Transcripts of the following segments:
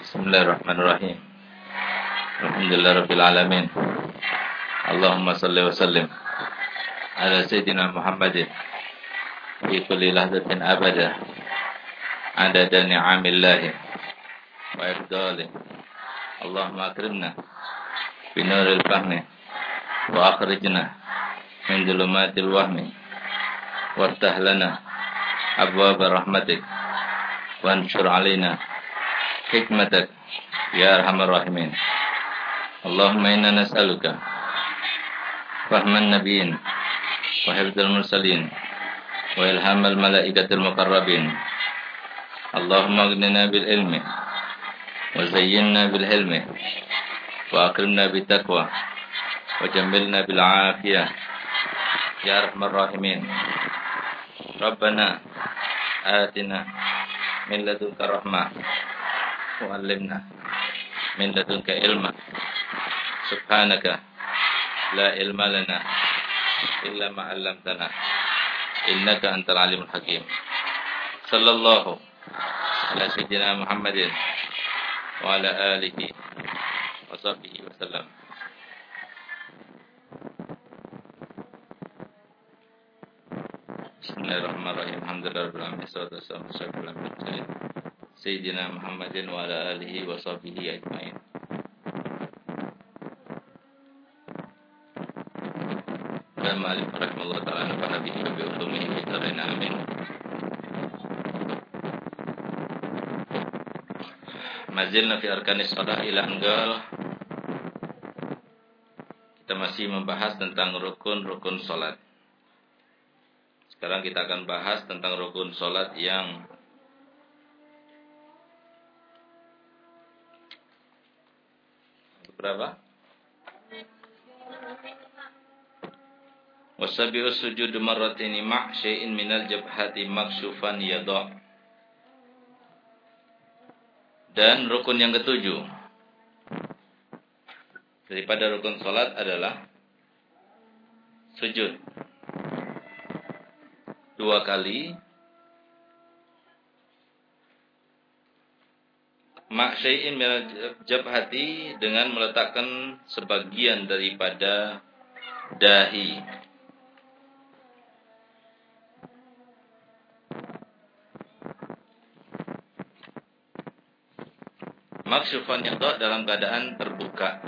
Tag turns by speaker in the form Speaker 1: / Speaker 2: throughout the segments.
Speaker 1: Bismillahirrahmanirrahim. Alhamdulillah Rabbil Alamin. Allahumma salli wa sallim ala Sayyidina Muhammadin fi kulli lahzatin abada adada ni'amillahi wa ifdalih. Allahumma akrimna binuril fahmi wa akhrijna min dhulumatil wahmi waftah lana abwaab rahmatik وانشر علينا حكمتك يا أرحم الراحمين. اللهم إنا نسألك فهم النبيين وحفظ المرسلين وإلهام الملائكة المقربين. اللهم اغننا بالعلم وزينا بالحلم وأكرمنا بالتقوى وجملنا بالعافية. يا أرحم الراحمين. ربنا آتنا min ladunka rahmah wa 'allimna min ladunka ilma subhanaka la ilma lana illa ma 'allamtana innaka antal alimul hakim sallallahu ala sayyidina muhammadin wa ala alihi wa sahbihi wa sallam Bismillahirrahmanirrahim. Alhamdulillahirabbil alamin. Sayyidina Muhammadin wa ala alihi wa sahbihi ajmain. Dan ma'alif bitarina amin. Mazilna fi arkanis salah ila anggal. Kita masih membahas tentang rukun-rukun salat. Sekarang kita akan bahas tentang rukun solat yang berapa? Wasabi'u sujud marratini ma' syai'in minal jabhati maksyufan yadha' Dan rukun yang ketujuh. Daripada rukun solat adalah sujud. Dua kali mak syai'in jabhati dengan meletakkan sebagian daripada dahi. Maksyufan yang dalam keadaan terbuka.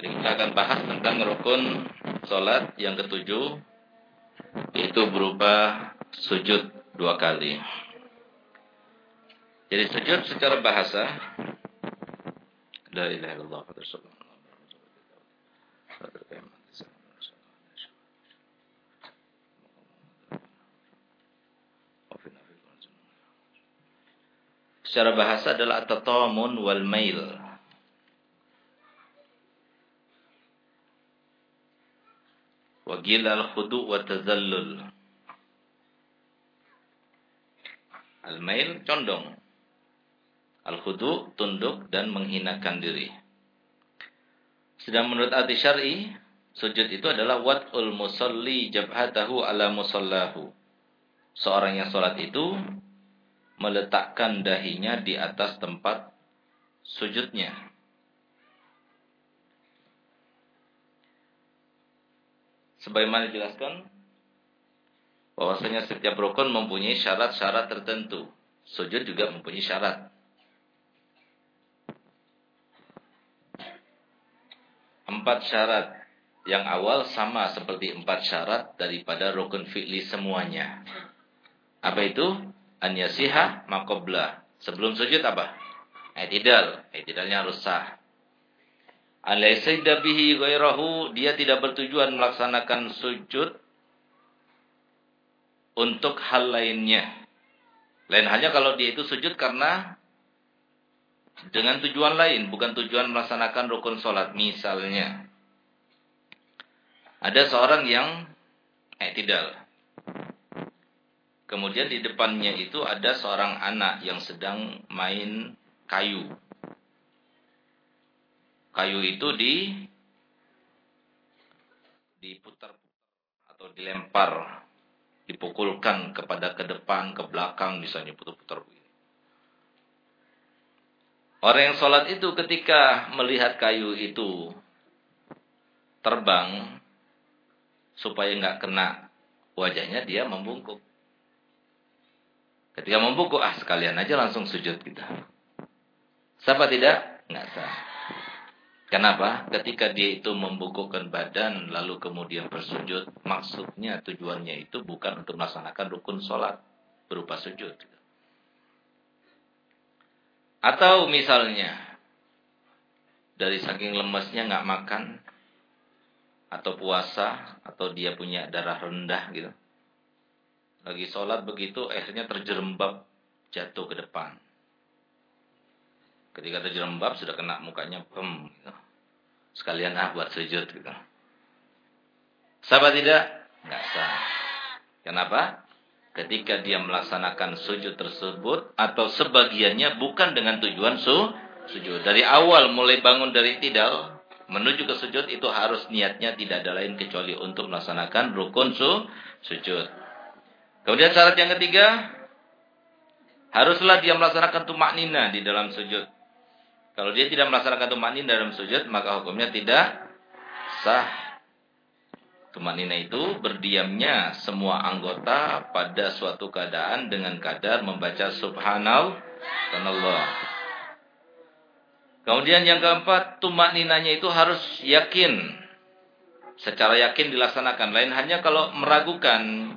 Speaker 1: Kita akan bahas tentang rukun sholat yang ketujuh itu berupa sujud dua kali. Jadi sujud secara bahasa La Secara bahasa adalah at-tatamun wal mail. Wagil al-khudu wa tazallul. Al-mail condong. Al-khudu tunduk dan menghinakan diri. Sedang menurut arti syar'i, sujud itu adalah wat'ul musalli jabhatahu ala musallahu. Seorang yang sholat itu meletakkan dahinya di atas tempat sujudnya. Sebagaimana dijelaskan bahwasanya setiap rukun mempunyai syarat-syarat tertentu. Sujud juga mempunyai syarat. Empat syarat yang awal sama seperti empat syarat daripada rukun fi'li semuanya. Apa itu? An yasiha makoblah. Sebelum sujud apa? Aitidal. Aitidalnya harus sah. Alaisayda bihi dia tidak bertujuan melaksanakan sujud untuk hal lainnya. Lain halnya kalau dia itu sujud karena dengan tujuan lain, bukan tujuan melaksanakan rukun sholat. Misalnya, ada seorang yang eh tidak. Kemudian di depannya itu ada seorang anak yang sedang main kayu kayu itu di diputar atau dilempar dipukulkan kepada ke depan, ke belakang, misalnya putar-putar Orang yang sholat itu ketika melihat kayu itu terbang, supaya nggak kena wajahnya, dia membungkuk. Ketika membungkuk, ah sekalian aja langsung sujud kita. Siapa tidak? Nggak sah. Kenapa? Ketika dia itu membungkukkan badan lalu kemudian bersujud, maksudnya tujuannya itu bukan untuk melaksanakan rukun sholat berupa sujud. Atau misalnya dari saking lemesnya nggak makan atau puasa atau dia punya darah rendah gitu. Lagi sholat begitu akhirnya terjerembab jatuh ke depan. Ketika terjerembab sudah kena mukanya pem gitu. Sekalian ah buat sujud gitu. Sah tidak? Enggak sah. Kenapa? Ketika dia melaksanakan sujud tersebut atau sebagiannya bukan dengan tujuan su sujud. Dari awal mulai bangun dari tidal menuju ke sujud itu harus niatnya tidak ada lain kecuali untuk melaksanakan rukun su sujud. Kemudian syarat yang ketiga haruslah dia melaksanakan tumak nina di dalam sujud. Kalau dia tidak melaksanakan tumanin dalam sujud, maka hukumnya tidak sah. Tumanina itu berdiamnya semua anggota pada suatu keadaan dengan kadar membaca subhanallah. Kemudian yang keempat, tumaninanya itu harus yakin. Secara yakin dilaksanakan. Lain hanya kalau meragukan.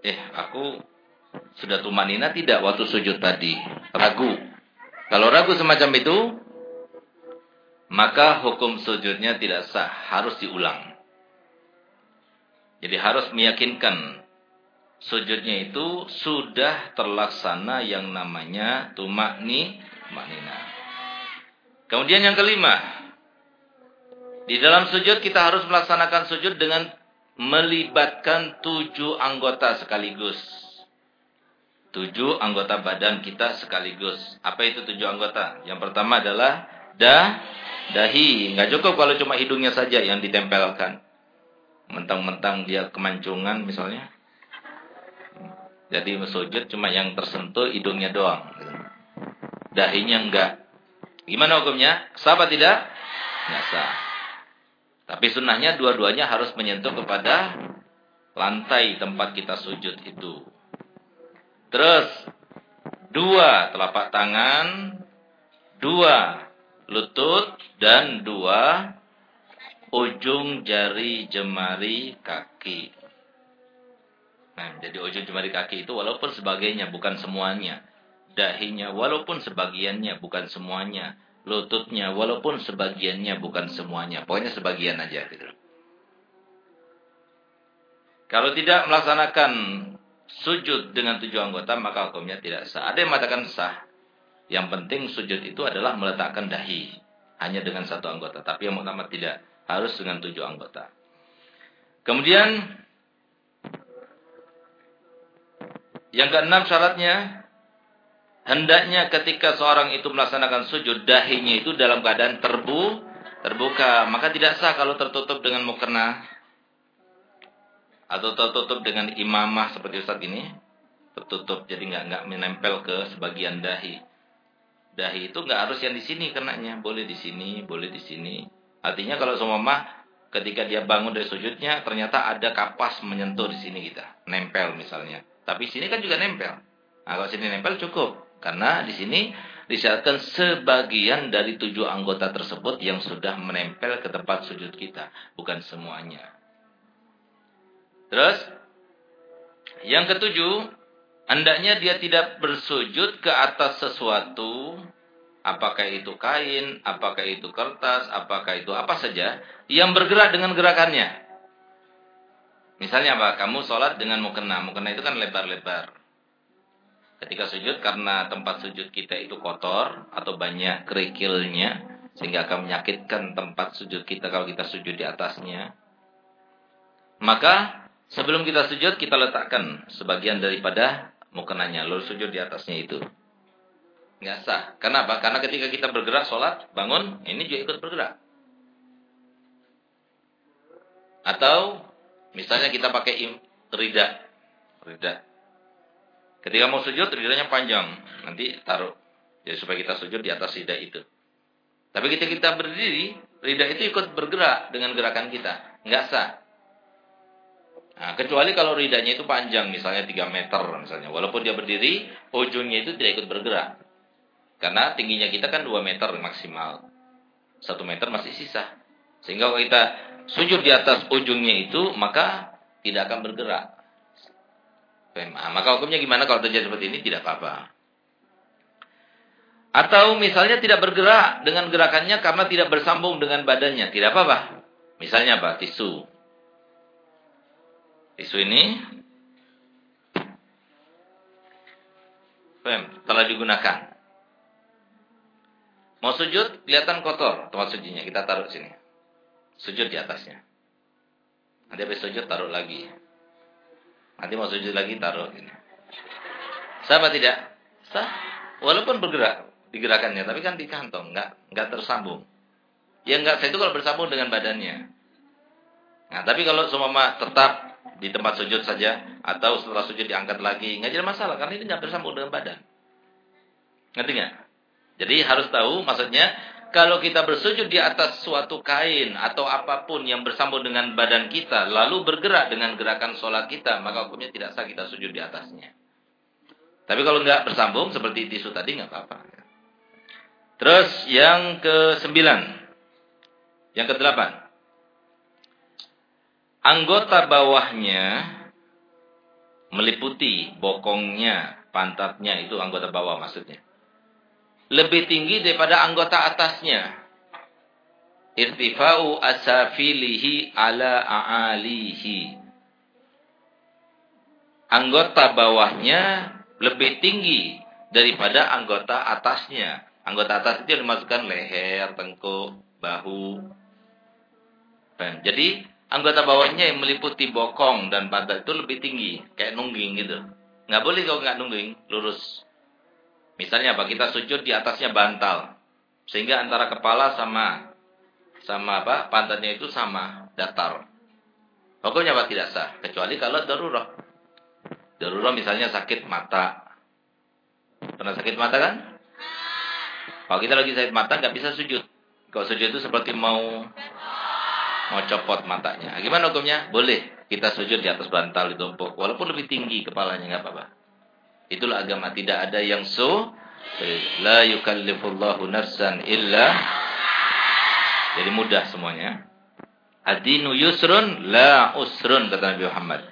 Speaker 1: Eh, aku sudah tumanina tidak waktu sujud tadi. Ragu. Kalau ragu semacam itu, maka hukum sujudnya tidak sah, harus diulang. Jadi harus meyakinkan sujudnya itu sudah terlaksana yang namanya tumakni maknina. Kemudian yang kelima, di dalam sujud kita harus melaksanakan sujud dengan melibatkan tujuh anggota sekaligus tujuh anggota badan kita sekaligus. Apa itu tujuh anggota? Yang pertama adalah dah, dahi. Nggak cukup kalau cuma hidungnya saja yang ditempelkan. Mentang-mentang dia kemancungan misalnya. Jadi sujud cuma yang tersentuh hidungnya doang. Dahinya enggak. Gimana hukumnya? Sah apa tidak? Nggak sah. Tapi sunnahnya dua-duanya harus menyentuh kepada lantai tempat kita sujud itu. Terus dua telapak tangan, dua lutut dan dua ujung jari jemari kaki. Nah, jadi ujung jemari kaki itu walaupun sebagainya bukan semuanya. Dahinya walaupun sebagiannya bukan semuanya. Lututnya walaupun sebagiannya bukan semuanya. Pokoknya sebagian aja gitu. Kalau tidak melaksanakan sujud dengan tujuh anggota maka hukumnya tidak sah. Ada yang mengatakan sah. Yang penting sujud itu adalah meletakkan dahi hanya dengan satu anggota. Tapi yang pertama tidak harus dengan tujuh anggota. Kemudian yang keenam syaratnya hendaknya ketika seorang itu melaksanakan sujud dahinya itu dalam keadaan terbu terbuka maka tidak sah kalau tertutup dengan mukena atau tertutup dengan imamah seperti Ustaz ini? Tertutup jadi nggak nggak menempel ke sebagian dahi. Dahi itu nggak harus yang di sini kenanya. Boleh di sini boleh di sini. Artinya kalau semua ketika dia bangun dari sujudnya ternyata ada kapas menyentuh di sini kita. Nempel misalnya. Tapi sini kan juga nempel. Nah kalau sini nempel cukup. Karena di sini disyaratkan sebagian dari tujuh anggota tersebut yang sudah menempel ke tempat sujud kita. Bukan semuanya Terus yang ketujuh, hendaknya dia tidak bersujud ke atas sesuatu, apakah itu kain, apakah itu kertas, apakah itu apa saja, yang bergerak dengan gerakannya. Misalnya apa? Kamu sholat dengan mukena. Mukena itu kan lebar-lebar. Ketika sujud, karena tempat sujud kita itu kotor atau banyak kerikilnya, sehingga akan menyakitkan tempat sujud kita kalau kita sujud di atasnya. Maka Sebelum kita sujud, kita letakkan sebagian daripada mukenanya. Lalu sujud di atasnya itu. Nggak sah. Kenapa? Karena ketika kita bergerak, sholat, bangun, ini juga ikut bergerak. Atau, misalnya kita pakai rida. Rida. Ketika mau sujud, ridanya panjang. Nanti taruh. Jadi supaya kita sujud di atas rida itu. Tapi ketika kita berdiri, rida itu ikut bergerak dengan gerakan kita. Enggak sah. Nah, kecuali kalau ridanya itu panjang, misalnya 3 meter misalnya. Walaupun dia berdiri, ujungnya itu tidak ikut bergerak. Karena tingginya kita kan 2 meter maksimal. 1 meter masih sisa. Sehingga kalau kita sujud di atas ujungnya itu, maka tidak akan bergerak. Nah, maka hukumnya gimana kalau terjadi seperti ini? Tidak apa-apa. Atau misalnya tidak bergerak dengan gerakannya karena tidak bersambung dengan badannya. Tidak apa-apa. Misalnya apa? Tisu. Tisu ini Fem, telah digunakan. Mau sujud, kelihatan kotor tempat sujinya. Kita taruh sini. Sujud di atasnya. Nanti habis sujud, taruh lagi. Nanti mau sujud lagi, taruh ini. Sah apa tidak? Sah. Walaupun bergerak digerakannya, tapi kan di kantong, nggak nggak tersambung. Ya nggak saya itu kalau bersambung dengan badannya. Nah, tapi kalau semua tetap di tempat sujud saja atau setelah sujud diangkat lagi, nggak jadi masalah karena ini nggak bersambung dengan badan. Ngerti nggak? Jadi harus tahu maksudnya kalau kita bersujud di atas suatu kain atau apa pun yang bersambung dengan badan kita lalu bergerak dengan gerakan sholat kita maka hukumnya tidak sah kita sujud di atasnya. Tapi kalau nggak bersambung seperti tisu tadi nggak apa-apa. Terus yang ke sembilan. Yang ke delapan. Anggota bawahnya meliputi bokongnya, pantatnya itu anggota bawah maksudnya. Lebih tinggi daripada anggota atasnya. Irtifa'u asafilihi ala a'alihi. Anggota bawahnya lebih tinggi daripada anggota atasnya. Anggota atas itu dimasukkan leher, tengkuk, bahu. Jadi anggota bawahnya yang meliputi bokong dan pantat itu lebih tinggi, kayak nungging gitu. Nggak boleh kalau nggak nungging, lurus. Misalnya apa? Kita sujud di atasnya bantal, sehingga antara kepala sama sama apa pantatnya itu sama datar. Hukumnya apa tidak sah, kecuali kalau darurat. Darurat misalnya sakit mata. Pernah sakit mata kan? Kalau kita lagi sakit mata nggak bisa sujud. Kalau sujud itu seperti mau mau copot matanya. Gimana hukumnya? Boleh. Kita sujud di atas bantal ditumpuk. Walaupun lebih tinggi kepalanya nggak apa-apa. Itulah agama. Tidak ada yang so. La yukallifullahu nafsan illa. Jadi mudah semuanya. Adinu yusrun la usrun kata Nabi Muhammad.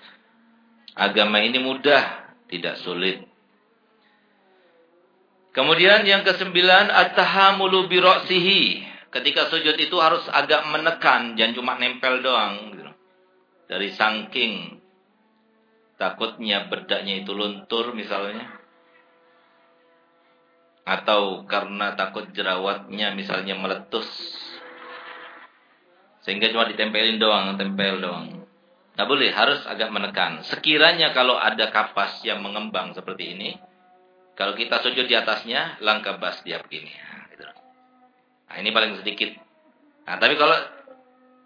Speaker 1: Agama ini mudah, tidak sulit. Kemudian yang kesembilan at-tahamulu bi Ketika sujud itu harus agak menekan, jangan cuma nempel doang gitu. Dari saking takutnya bedaknya itu luntur misalnya. Atau karena takut jerawatnya misalnya meletus. Sehingga cuma ditempelin doang, tempel doang. Nah boleh, harus agak menekan. Sekiranya kalau ada kapas yang mengembang seperti ini, kalau kita sujud di atasnya, langkah bas dia begini. Nah, ini paling sedikit. Nah, tapi kalau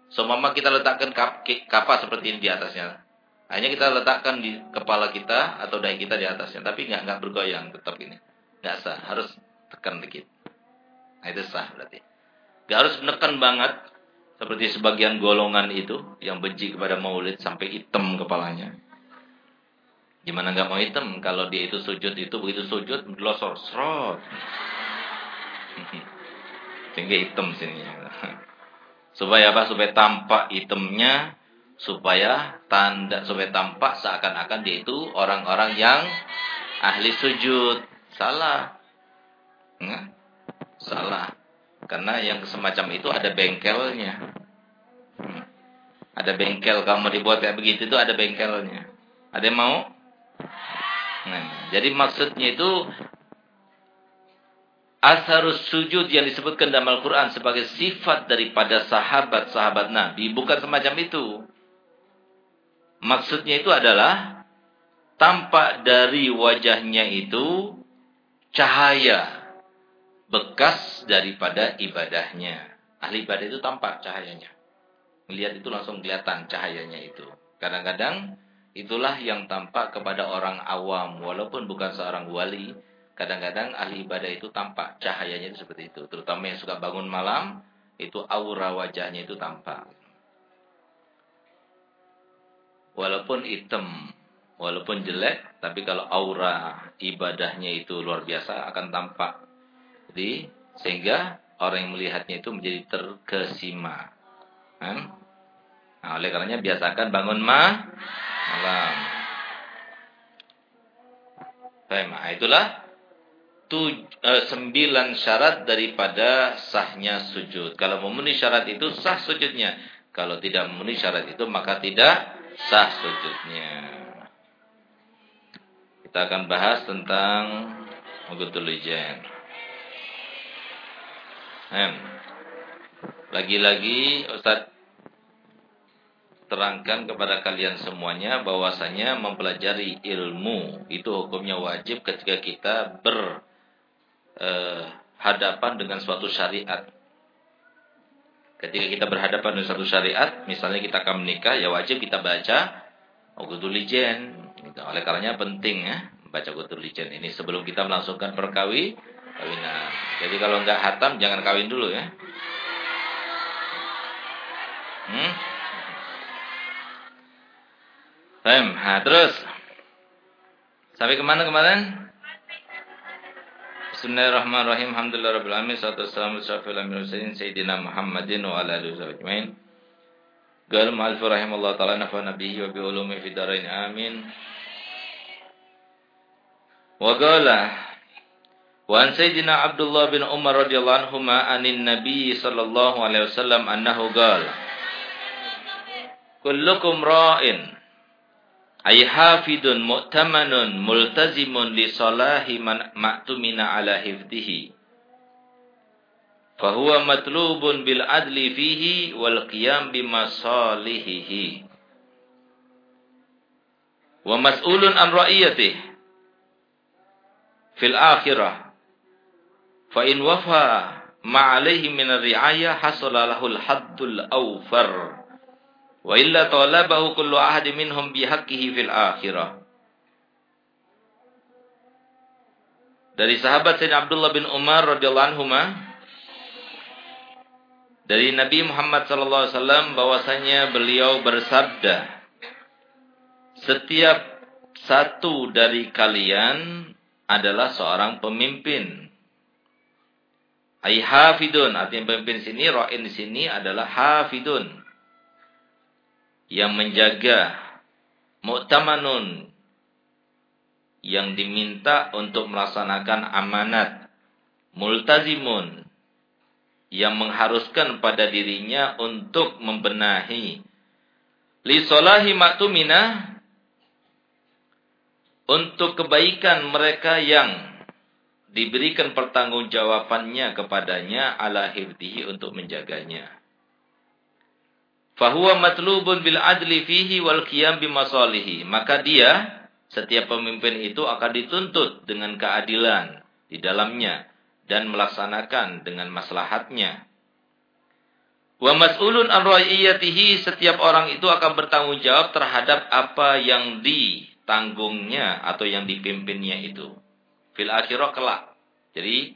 Speaker 1: semama kita letakkan kap, kapas seperti ini di atasnya, hanya kita letakkan di kepala kita atau dahi kita di atasnya, tapi nggak nggak bergoyang tetap ini, nggak sah, harus tekan dikit. Nah itu sah berarti. Gak harus menekan banget seperti sebagian golongan itu yang benci kepada maulid sampai hitam kepalanya. Gimana nggak mau hitam kalau dia itu sujud itu begitu sujud losor serot. Sehingga hitam sini. supaya apa? Supaya tampak hitamnya, supaya tanda supaya tampak seakan-akan dia itu orang-orang yang ahli sujud. Salah. Nah, salah. Karena yang semacam itu ada bengkelnya. Ada bengkel kamu dibuat kayak begitu itu ada bengkelnya. Ada yang mau? Nah, jadi maksudnya itu asharus sujud yang disebutkan dalam Al-Quran sebagai sifat daripada sahabat-sahabat Nabi bukan semacam itu. Maksudnya itu adalah tampak dari wajahnya itu cahaya bekas daripada ibadahnya. Ahli ibadah itu tampak cahayanya. Melihat itu langsung kelihatan cahayanya itu. Kadang-kadang itulah yang tampak kepada orang awam walaupun bukan seorang wali. Kadang-kadang ahli ibadah itu tampak cahayanya itu seperti itu, terutama yang suka bangun malam, itu aura wajahnya itu tampak. Walaupun hitam, walaupun jelek, tapi kalau aura ibadahnya itu luar biasa akan tampak. Jadi sehingga orang yang melihatnya itu menjadi terkesima. Kan? Nah, oleh karenanya biasakan bangun ma malam. Baik, nah, itulah eh, sembilan syarat daripada sahnya sujud. Kalau memenuhi syarat itu sah sujudnya. Kalau tidak memenuhi syarat itu maka tidak sah sujudnya. Kita akan bahas tentang Mugutul Ijen. Lagi-lagi Ustaz terangkan kepada kalian semuanya bahwasanya mempelajari ilmu itu hukumnya wajib ketika kita berhadapan eh, dengan suatu syariat. Ketika kita berhadapan dengan suatu syariat, misalnya kita akan menikah, ya wajib kita baca Uqdulijen. Gitu. Oleh karenanya penting ya baca Uqdulijen ini sebelum kita melangsungkan perkawi kawinan. Jadi kalau nggak hatam jangan kawin dulu ya. Hmm? Nah, terus sampai ke mana kemarin? Bismillahirrahmanirrahim. Alhamdulillah rabbil alamin. Salatu wassalamu ala asyrafil sayyidina Muhammadin wa ala alihi wasallam. Qala ma'alif rahimallahu taala nafa nabiyyi wa bi ulumi fid dharain amin. Wa qala wa an sayyidina Abdullah bin Umar radhiyallahu anhuma anin nabiy sallallahu alaihi wasallam annahu qala Kullukum ra'in ay hafidun mu'tamanun multazimun li salahi man ma'tumina ala hifdihi fahuwa matlubun bil adli fihi wal qiyam bimasalihihi wa mas'ulun an ra'iyatihi fil akhirah fa in wafa ma alaihi min ar-ri'ayah hasala lahul haddul awfar Wa illa talabahu kullu ahadi minhum bihaqqihi fil akhirah. Dari sahabat Sayyidina Abdullah bin Umar radhiyallahu anhu dari Nabi Muhammad sallallahu alaihi wasallam bahwasanya beliau bersabda Setiap satu dari kalian adalah seorang pemimpin. Ai hafidun, artinya pemimpin sini, ra'in sini adalah hafidun yang menjaga mu'tamanun yang diminta untuk melaksanakan amanat multazimun yang mengharuskan pada dirinya untuk membenahi. Li solahi maktumina untuk kebaikan mereka yang diberikan pertanggungjawabannya kepadanya ala untuk menjaganya fahuwa matlubun bil adli fihi wal qiyam bimasalihi. Maka dia setiap pemimpin itu akan dituntut dengan keadilan di dalamnya dan melaksanakan dengan maslahatnya. Wa mas'ulun an ra'iyatihi setiap orang itu akan bertanggung jawab terhadap apa yang ditanggungnya atau yang dipimpinnya itu. Fil akhirah kelak. Jadi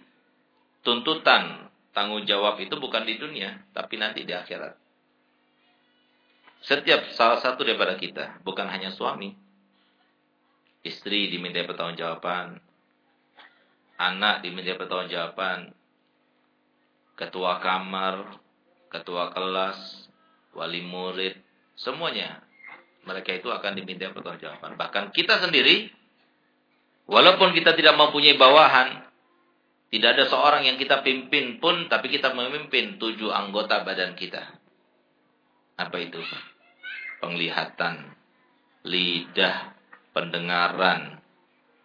Speaker 1: tuntutan tanggung jawab itu bukan di dunia, tapi nanti di akhirat. Setiap salah satu daripada kita, bukan hanya suami. Istri diminta pertanggungjawaban. Anak diminta pertanggungjawaban. Ketua kamar, ketua kelas, wali murid, semuanya. Mereka itu akan diminta pertanggungjawaban. Bahkan kita sendiri, walaupun kita tidak mempunyai bawahan, tidak ada seorang yang kita pimpin pun, tapi kita memimpin tujuh anggota badan kita. Apa itu? Penglihatan, lidah, pendengaran,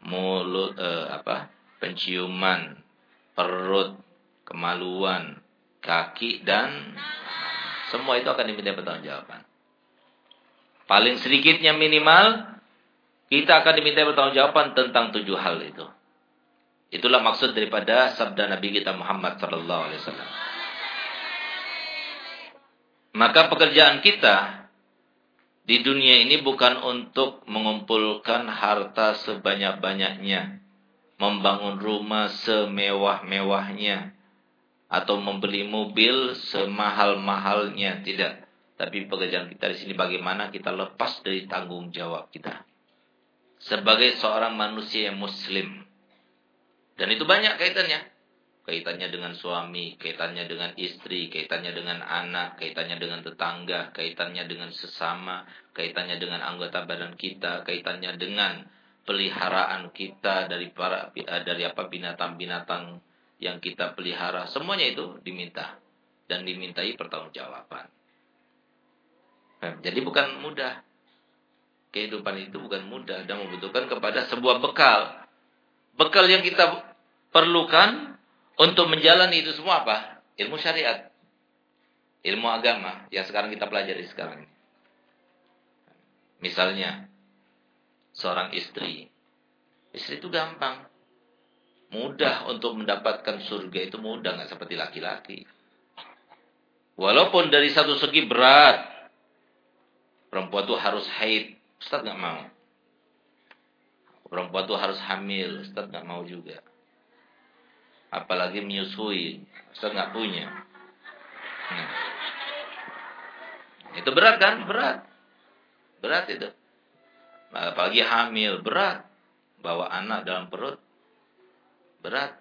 Speaker 1: mulut, eh, apa, penciuman, perut, kemaluan, kaki dan semua itu akan diminta pertanggungjawaban. Paling sedikitnya minimal kita akan diminta pertanggungjawaban tentang tujuh hal itu. Itulah maksud daripada sabda Nabi kita Muhammad sallallahu alaihi wasallam. Maka pekerjaan kita di dunia ini bukan untuk mengumpulkan harta sebanyak-banyaknya, membangun rumah semewah-mewahnya, atau membeli mobil semahal-mahalnya, tidak. Tapi pekerjaan kita di sini bagaimana kita lepas dari tanggung jawab kita. Sebagai seorang manusia yang muslim. Dan itu banyak kaitannya kaitannya dengan suami, kaitannya dengan istri, kaitannya dengan anak, kaitannya dengan tetangga, kaitannya dengan sesama, kaitannya dengan anggota badan kita, kaitannya dengan peliharaan kita dari para eh, dari apa binatang-binatang yang kita pelihara, semuanya itu diminta dan dimintai pertanggungjawaban. Jadi bukan mudah. Kehidupan itu bukan mudah dan membutuhkan kepada sebuah bekal. Bekal yang kita perlukan untuk menjalani itu semua apa? Ilmu syariat. Ilmu agama yang sekarang kita pelajari sekarang ini. Misalnya, seorang istri. Istri itu gampang. Mudah untuk mendapatkan surga itu mudah, nggak seperti laki-laki. Walaupun dari satu segi berat. Perempuan itu harus haid. Ustaz nggak mau. Perempuan itu harus hamil. Ustaz nggak mau juga apalagi menyusui. Saya nggak punya. Nah. itu berat kan? Berat. Berat itu. Apalagi hamil berat. Bawa anak dalam perut berat.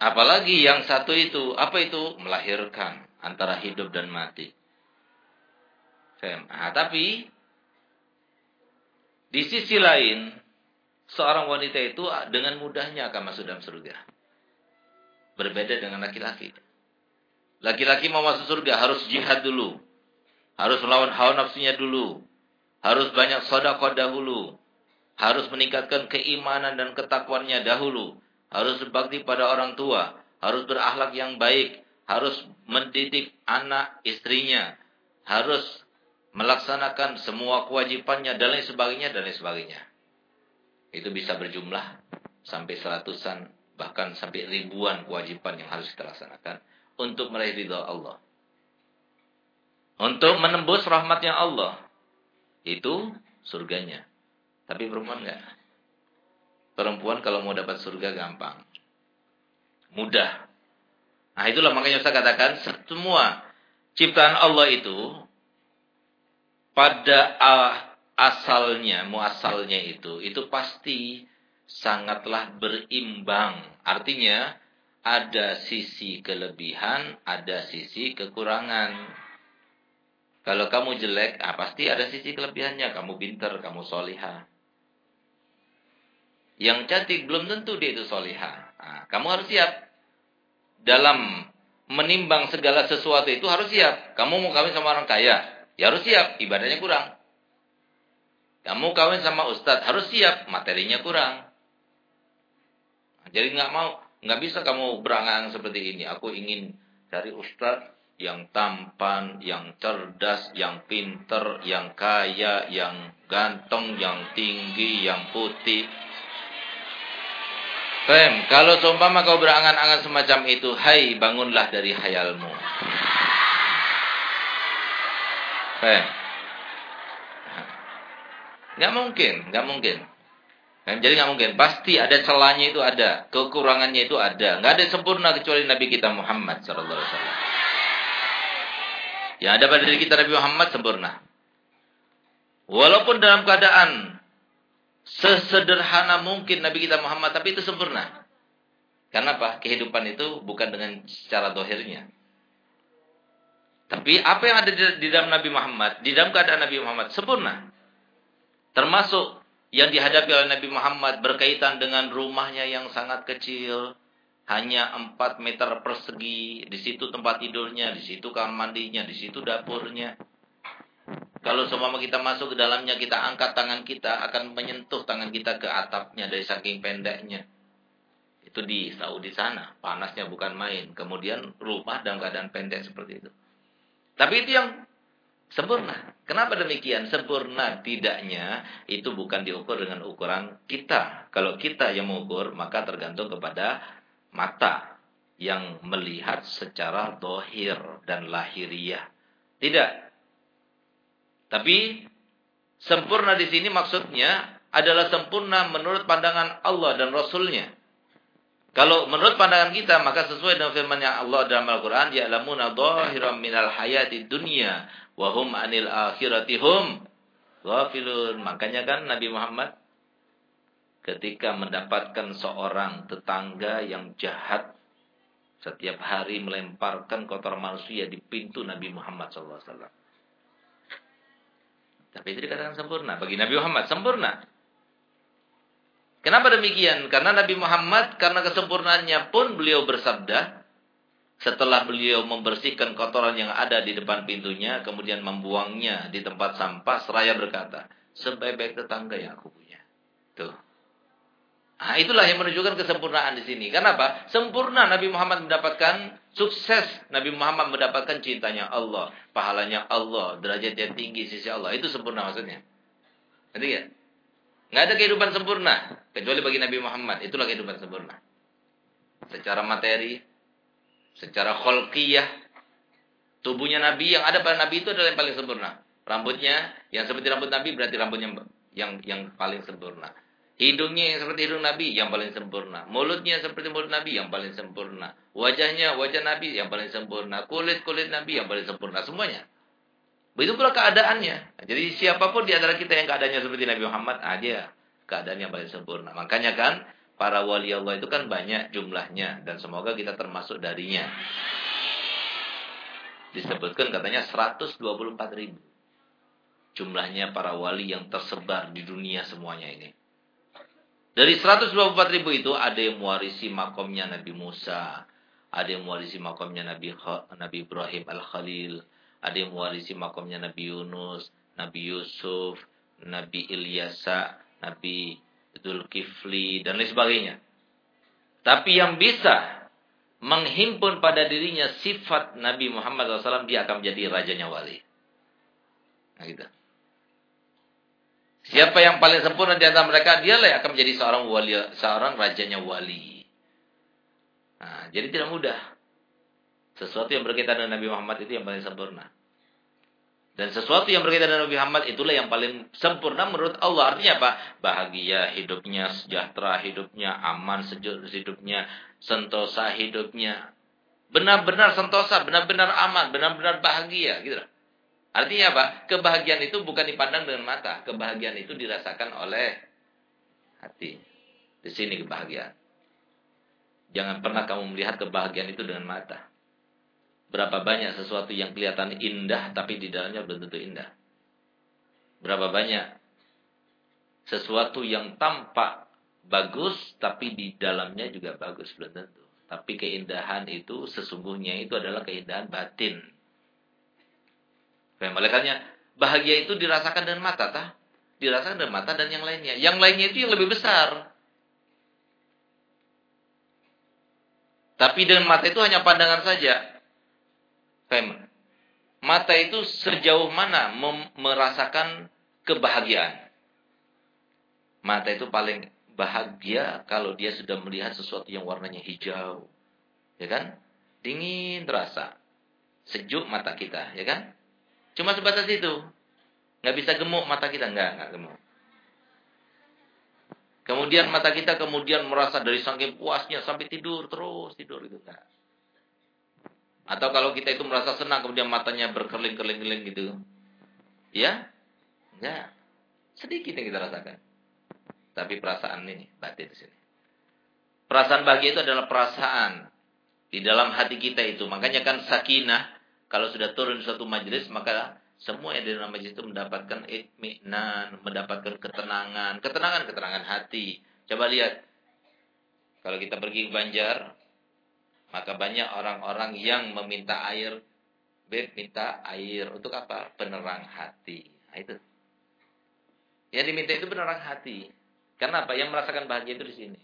Speaker 1: Apalagi yang satu itu apa itu? Melahirkan antara hidup dan mati. Nah, tapi di sisi lain seorang wanita itu dengan mudahnya akan masuk dalam surga Berbeda dengan laki-laki. Laki-laki mau masuk surga harus jihad dulu. Harus melawan hawa nafsunya dulu. Harus banyak sodakoh dahulu. Harus meningkatkan keimanan dan ketakwannya dahulu. Harus berbakti pada orang tua. Harus berakhlak yang baik. Harus mendidik anak istrinya. Harus melaksanakan semua kewajibannya dan lain sebagainya dan lain sebagainya. Itu bisa berjumlah sampai seratusan bahkan sampai ribuan kewajiban yang harus kita laksanakan untuk meraih ridha Allah. Untuk menembus rahmatnya Allah. Itu surganya. Tapi perempuan enggak. Perempuan kalau mau dapat surga gampang. Mudah. Nah itulah makanya saya katakan semua ciptaan Allah itu pada asalnya, muasalnya itu, itu pasti sangatlah berimbang. Artinya ada sisi kelebihan, ada sisi kekurangan. Kalau kamu jelek, ah, pasti ada sisi kelebihannya. Kamu pintar, kamu soliha. Yang cantik belum tentu dia itu soliha. Nah, kamu harus siap. Dalam menimbang segala sesuatu itu harus siap. Kamu mau kawin sama orang kaya, ya harus siap. Ibadahnya kurang. Kamu kawin sama ustadz, harus siap. Materinya kurang. Jadi nggak mau, nggak bisa kamu berangan seperti ini. Aku ingin cari ustaz yang tampan, yang cerdas, yang pinter, yang kaya, yang ganteng, yang tinggi, yang putih. Fem, kalau seumpama kau berangan-angan semacam itu, hai bangunlah dari hayalmu. Fem. Nggak mungkin, nggak mungkin. Kan? Jadi nggak mungkin. Pasti ada celahnya itu ada, kekurangannya itu ada. Nggak ada sempurna kecuali Nabi kita Muhammad Sallallahu Alaihi Wasallam. Yang ada pada diri kita Nabi Muhammad sempurna. Walaupun dalam keadaan sesederhana mungkin Nabi kita Muhammad, tapi itu sempurna. Karena apa? Kehidupan itu bukan dengan secara dohirnya. Tapi apa yang ada di dalam Nabi Muhammad, di dalam keadaan Nabi Muhammad sempurna. Termasuk yang dihadapi oleh Nabi Muhammad berkaitan dengan rumahnya yang sangat kecil, hanya 4 meter persegi, di situ tempat tidurnya, di situ kamar mandinya, di situ dapurnya. Kalau semua kita masuk ke dalamnya, kita angkat tangan kita, akan menyentuh tangan kita ke atapnya dari saking pendeknya. Itu di Saudi sana, panasnya bukan main. Kemudian rumah dalam keadaan pendek seperti itu. Tapi itu yang Sempurna. Kenapa demikian? Sempurna tidaknya itu bukan diukur dengan ukuran kita. Kalau kita yang mengukur, maka tergantung kepada mata yang melihat secara dohir dan lahiriah. Tidak. Tapi Sempurna di sini maksudnya adalah sempurna menurut pandangan Allah dan Rasulnya. Kalau menurut pandangan kita maka sesuai dengan firman yang Allah dalam Al-Qur'an ya'lamuna dhahiran minal hayati dunia wahum anil akhiratihum ghafilun. Makanya kan Nabi Muhammad ketika mendapatkan seorang tetangga yang jahat setiap hari melemparkan kotor manusia di pintu Nabi Muhammad saw. Tapi itu dikatakan sempurna bagi Nabi Muhammad sempurna. Kenapa demikian? Karena Nabi Muhammad, karena kesempurnaannya pun beliau bersabda, setelah beliau membersihkan kotoran yang ada di depan pintunya, kemudian membuangnya di tempat sampah, seraya berkata, sebaik-baik tetangga yang aku punya. Tuh. Nah, itulah yang menunjukkan kesempurnaan di sini. Kenapa? Sempurna Nabi Muhammad mendapatkan sukses. Nabi Muhammad mendapatkan cintanya Allah, pahalanya Allah, derajat yang tinggi sisi Allah. Itu sempurna maksudnya. Ngerti ya? Nggak ada kehidupan sempurna kecuali bagi Nabi Muhammad. Itulah kehidupan sempurna. Secara materi, secara kholqiyah, tubuhnya Nabi yang ada pada Nabi itu adalah yang paling sempurna. Rambutnya yang seperti rambut Nabi berarti rambutnya yang yang paling sempurna. Hidungnya yang seperti hidung Nabi yang paling sempurna. Mulutnya seperti mulut Nabi yang paling sempurna. Wajahnya wajah Nabi yang paling sempurna. Kulit-kulit Nabi yang paling sempurna. Semuanya. Begitu pula keadaannya. Jadi siapa pun di antara kita yang keadaannya seperti Nabi Muhammad, aja keadaannya paling sempurna. Makanya kan para wali Allah itu kan banyak jumlahnya dan semoga kita termasuk darinya. Disebutkan katanya 124 ribu. Jumlahnya para wali yang tersebar di dunia semuanya ini. Dari 124 ribu itu ada yang mewarisi makomnya Nabi Musa. Ada yang mewarisi makomnya Nabi, Nabi Ibrahim Al-Khalil ada yang mewarisi makamnya Nabi Yunus, Nabi Yusuf, Nabi Ilyasa, Nabi Zulkifli, dan lain sebagainya. Tapi yang bisa menghimpun pada dirinya sifat Nabi Muhammad SAW, dia akan menjadi rajanya wali. Nah gitu. Siapa yang paling sempurna di antara mereka, dialah yang akan menjadi seorang wali, seorang rajanya wali. Nah, jadi tidak mudah. Sesuatu yang berkaitan dengan Nabi Muhammad itu yang paling sempurna. Dan sesuatu yang berkaitan dengan Nabi Muhammad itulah yang paling sempurna menurut Allah. Artinya apa? Bahagia hidupnya, sejahtera hidupnya, aman sejuk hidupnya, sentosa hidupnya. Benar-benar sentosa, benar-benar aman, benar-benar bahagia. Gitu Artinya apa? Kebahagiaan itu bukan dipandang dengan mata. Kebahagiaan itu dirasakan oleh hati. Di sini kebahagiaan. Jangan pernah kamu melihat kebahagiaan itu dengan mata. Berapa banyak sesuatu yang kelihatan indah tapi di dalamnya belum tentu indah. Berapa banyak sesuatu yang tampak bagus tapi di dalamnya juga bagus belum tentu. Tapi keindahan itu sesungguhnya itu adalah keindahan batin. Makanya bahagia itu dirasakan dengan mata, tah? Dirasakan dengan mata dan yang lainnya. Yang lainnya itu yang lebih besar. Tapi dengan mata itu hanya pandangan saja. Fem. Mata itu sejauh mana merasakan kebahagiaan. Mata itu paling bahagia kalau dia sudah melihat sesuatu yang warnanya hijau. Ya kan? Dingin terasa. Sejuk mata kita, ya kan? Cuma sebatas itu. Nggak bisa gemuk mata kita, nggak, nggak gemuk. Kemudian mata kita kemudian merasa dari saking puasnya sampai tidur terus tidur itu enggak. Atau kalau kita itu merasa senang kemudian matanya berkerling-kerling-kerling gitu. Ya? Enggak. Sedikit yang kita rasakan. Tapi perasaan ini batin di sini. Perasaan bahagia itu adalah perasaan di dalam hati kita itu. Makanya kan sakinah kalau sudah turun suatu majelis maka semua yang di dalam majelis itu mendapatkan itminan, mendapatkan ketenangan, ketenangan-ketenangan hati. Coba lihat. Kalau kita pergi ke Banjar, maka banyak orang-orang yang meminta air. Beb minta air untuk apa? Penerang hati. Nah, itu. Yang diminta itu penerang hati. Karena apa? Yang merasakan bahagia itu di sini.